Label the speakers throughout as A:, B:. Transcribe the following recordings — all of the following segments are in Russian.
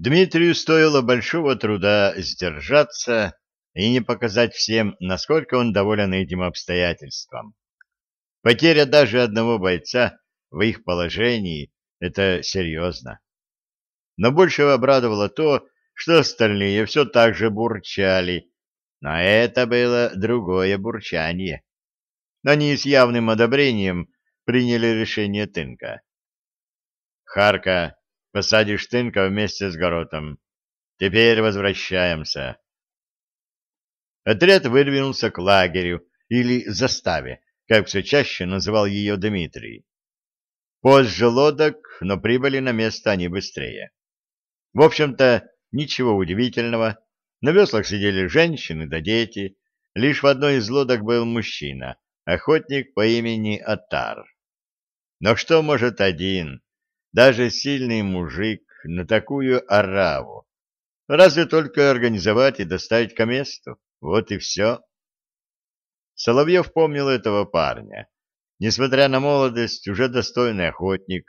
A: Дмитрию стоило большого труда сдержаться и не показать всем, насколько он доволен этим обстоятельством. Потеря даже одного бойца в их положении — это серьезно. Но больше обрадовало то, что остальные все так же бурчали, но это было другое бурчание. Они с явным одобрением приняли решение Тынка. «Харка, посадишь Тынка вместе с Горотом. Теперь возвращаемся». Отряд выдвинулся к лагерю или заставе, как все чаще называл ее Дмитрий. Позже лодок, но прибыли на место они быстрее. В общем-то, ничего удивительного. На веслах сидели женщины да дети. Лишь в одной из лодок был мужчина, охотник по имени Атар. Но что может один, даже сильный мужик, на такую ораву? Разве только организовать и доставить к месту. Вот и все. Соловьев помнил этого парня. Несмотря на молодость, уже достойный охотник,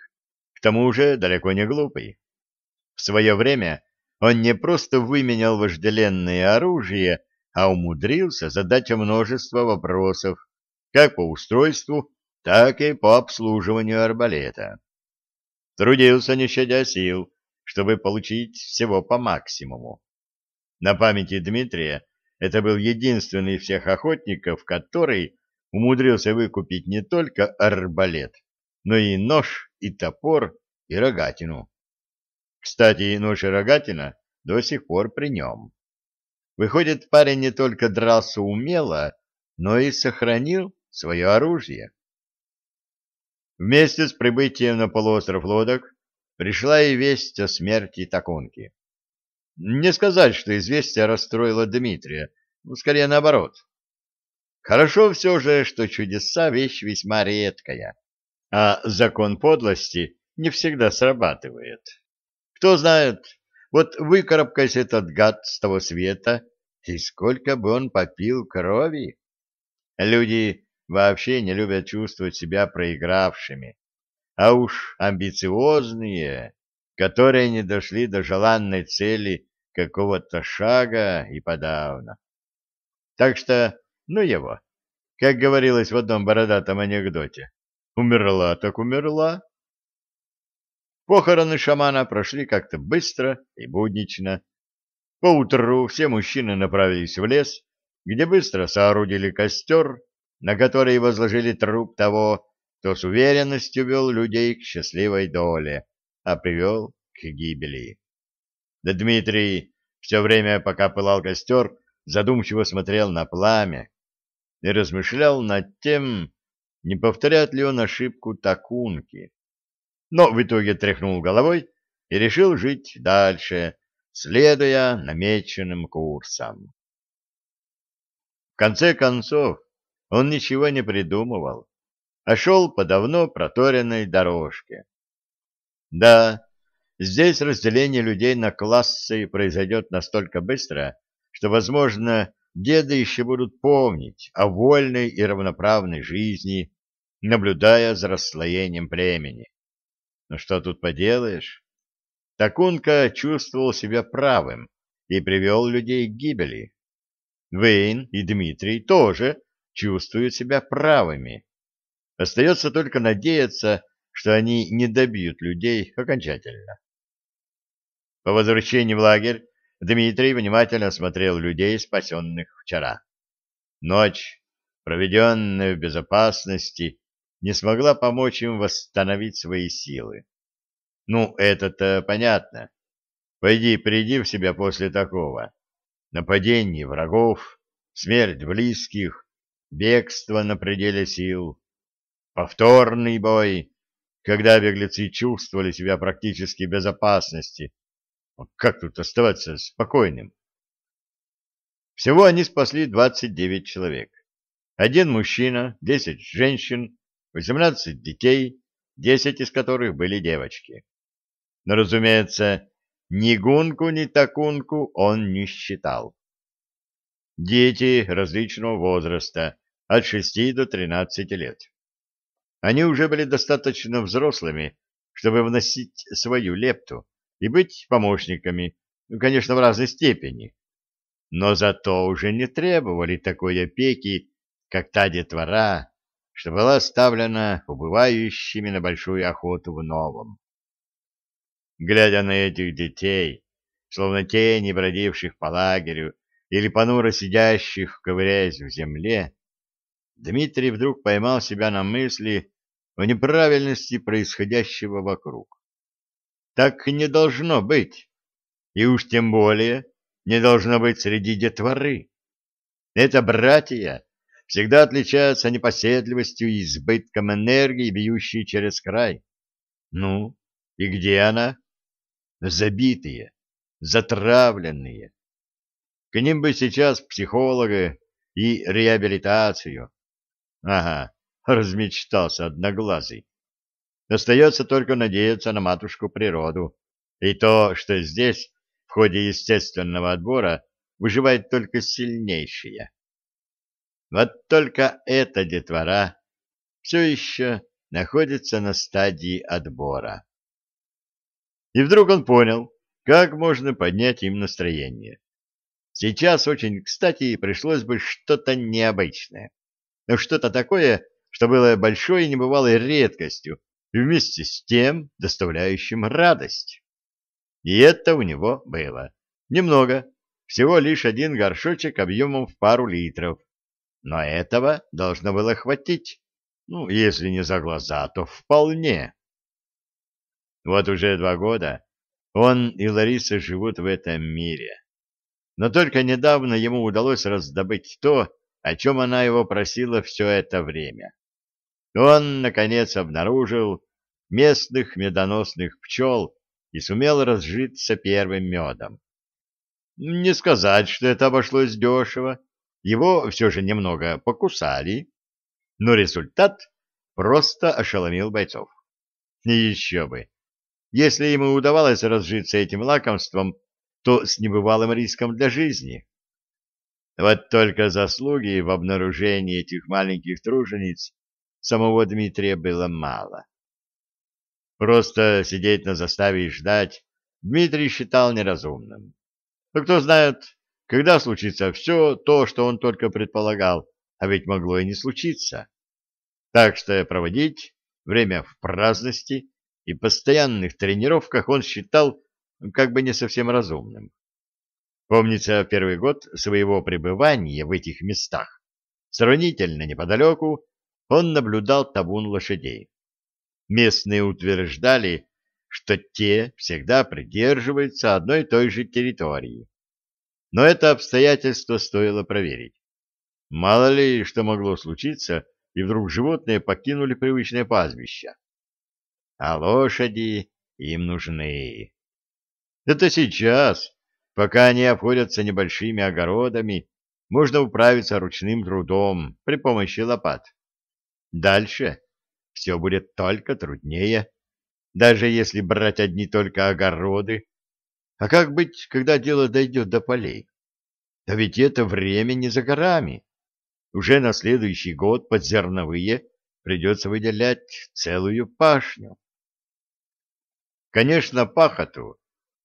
A: к тому же далеко не глупый. В свое время он не просто выменял вожделенное оружие, а умудрился задать множество вопросов, как по устройству, так и по обслуживанию арбалета. Трудился, не щадя сил, чтобы получить всего по максимуму. На памяти Дмитрия это был единственный из всех охотников, который умудрился выкупить не только арбалет, но и нож, и топор, и рогатину. Кстати, нож и рогатина до сих пор при нем. Выходит, парень не только дрался умело, но и сохранил свое оружие. Вместе с прибытием на полуостров лодок пришла и весть о смерти Такунки. Не сказать, что известие расстроило Дмитрия, но скорее наоборот. Хорошо все же, что чудеса — вещь весьма редкая, а закон подлости не всегда срабатывает. Кто знает, вот выкарабкайся этот гад с того света, и сколько бы он попил крови. Люди вообще не любят чувствовать себя проигравшими, а уж амбициозные, которые не дошли до желанной цели какого-то шага и подавно. Так что, ну его, как говорилось в одном бородатом анекдоте, умерла так умерла. Похороны шамана прошли как-то быстро и буднично. Поутру все мужчины направились в лес, где быстро соорудили костер, на который возложили труп того, кто с уверенностью вел людей к счастливой доле, а привел к гибели. Да Дмитрий все время, пока пылал костер, задумчиво смотрел на пламя и размышлял над тем, не повторяет ли он ошибку Такунки. Но в итоге тряхнул головой и решил жить дальше, следуя намеченным курсам. В конце концов, он ничего не придумывал, а шел по давно проторенной дорожке. Да, Здесь разделение людей на классы произойдет настолько быстро, что, возможно, деды еще будут помнить о вольной и равноправной жизни, наблюдая за расслоением племени. Но что тут поделаешь? Такунка чувствовал себя правым и привел людей к гибели. Вейн и Дмитрий тоже чувствуют себя правыми. Остается только надеяться, что они не добьют людей окончательно. По возвращении в лагерь Дмитрий внимательно осмотрел людей, спасенных вчера. Ночь, проведенная в безопасности, не смогла помочь им восстановить свои силы. Ну, это-то понятно. Пойди, приди в себя после такого. Нападение врагов, смерть близких, бегство на пределе сил, повторный бой, когда беглецы чувствовали себя практически в безопасности, как тут оставаться спокойным? Всего они спасли 29 человек. Один мужчина, 10 женщин, 18 детей, 10 из которых были девочки. Но, разумеется, ни гунку, ни такунку он не считал. Дети различного возраста, от 6 до 13 лет. Они уже были достаточно взрослыми, чтобы вносить свою лепту и быть помощниками, ну, конечно, в разной степени. Но зато уже не требовали такой опеки, как та детвора, что была оставлена убывающими на большую охоту в новом. Глядя на этих детей, словно тени, бродивших по лагерю или понуро сидящих, ковыряясь в земле, Дмитрий вдруг поймал себя на мысли о неправильности происходящего вокруг. Так не должно быть, и уж тем более не должно быть среди детворы. Это братья всегда отличаются непоседливостью и избытком энергии, бьющей через край. Ну, и где она? Забитые, затравленные. К ним бы сейчас психолога и реабилитацию. Ага, размечтался одноглазый. Остается только надеяться на матушку природу. И то, что здесь, в ходе естественного отбора, выживает только сильнейшие. Вот только эта детвора все еще находится на стадии отбора. И вдруг он понял, как можно поднять им настроение. Сейчас очень кстати пришлось бы что-то необычное. Но что-то такое, что было большой и небывалой редкостью, и вместе с тем доставляющим радость. И это у него было. Немного, всего лишь один горшочек объемом в пару литров. Но этого должно было хватить. Ну, если не за глаза, то вполне. Вот уже два года он и Лариса живут в этом мире. Но только недавно ему удалось раздобыть то, о чем она его просила все это время. Он, наконец, обнаружил местных медоносных пчел и сумел разжиться первым медом. Не сказать, что это обошлось дешево, его все же немного покусали, но результат просто ошеломил бойцов. И еще бы! Если ему удавалось разжиться этим лакомством, то с небывалым риском для жизни. Вот только заслуги в обнаружении этих маленьких тружениц самого Дмитрия было мало. Просто сидеть на заставе и ждать Дмитрий считал неразумным. Но кто знает, когда случится все то, что он только предполагал, а ведь могло и не случиться. Так что проводить время в праздности и постоянных тренировках он считал как бы не совсем разумным. Помнится, первый год своего пребывания в этих местах, сравнительно неподалеку, он наблюдал табун лошадей. Местные утверждали, что те всегда придерживаются одной и той же территории. Но это обстоятельство стоило проверить. Мало ли, что могло случиться, и вдруг животные покинули привычное пастбище. А лошади им нужны. Это сейчас, пока они обходятся небольшими огородами, можно управиться ручным трудом при помощи лопат. Дальше все будет только труднее, даже если брать одни только огороды. А как быть, когда дело дойдет до полей? Да ведь это время не за горами. Уже на следующий год под зерновые придется выделять целую пашню. Конечно, пахоту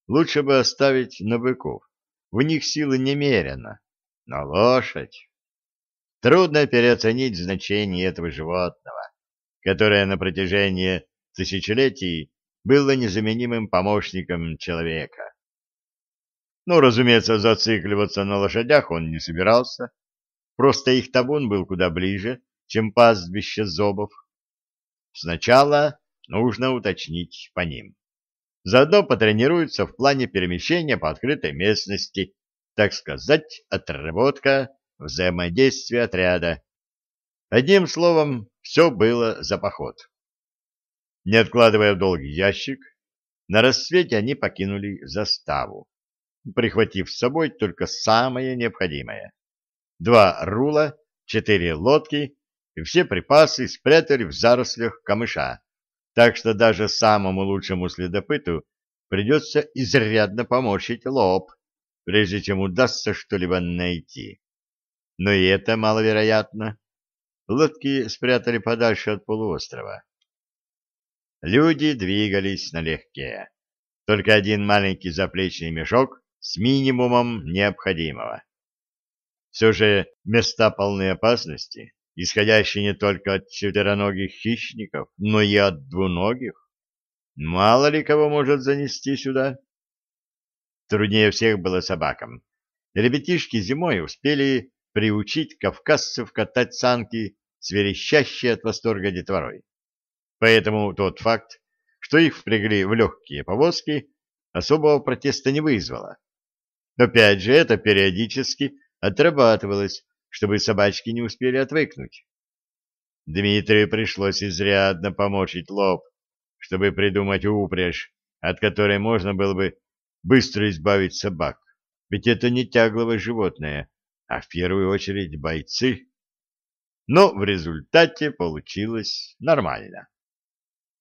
A: лучше бы оставить на быков. В них силы немерено. Но лошадь... Трудно переоценить значение этого животного, которое на протяжении тысячелетий было незаменимым помощником человека. Ну, разумеется, зацикливаться на лошадях он не собирался. Просто их табун был куда ближе, чем пастбище зобов. Сначала нужно уточнить по ним. Заодно потренируются в плане перемещения по открытой местности, так сказать, отработка взаимодействия отряда. Одним словом, все было за поход. Не откладывая в долгий ящик, на рассвете они покинули заставу, прихватив с собой только самое необходимое. Два рула, четыре лодки и все припасы спрятали в зарослях камыша, так что даже самому лучшему следопыту придется изрядно поморщить лоб, прежде чем удастся что-либо найти. Но и это маловероятно. Лодки спрятали подальше от полуострова. Люди двигались налегке. только один маленький заплечный мешок с минимумом необходимого. Все же места полной опасности, исходящие не только от четвероногих хищников, но и от двуногих. Мало ли кого может занести сюда. Труднее всех было собакам. Ребятишки зимой успели приучить кавказцев катать санки с верещащей от восторга детворой. Поэтому тот факт, что их впрягли в легкие повозки, особого протеста не вызвало. Опять же, это периодически отрабатывалось, чтобы собачки не успели отвыкнуть. Дмитрию пришлось изрядно помочить лоб, чтобы придумать упряжь, от которой можно было бы быстро избавить собак. Ведь это не тягловое животное, а в первую очередь бойцы. Но в результате получилось нормально.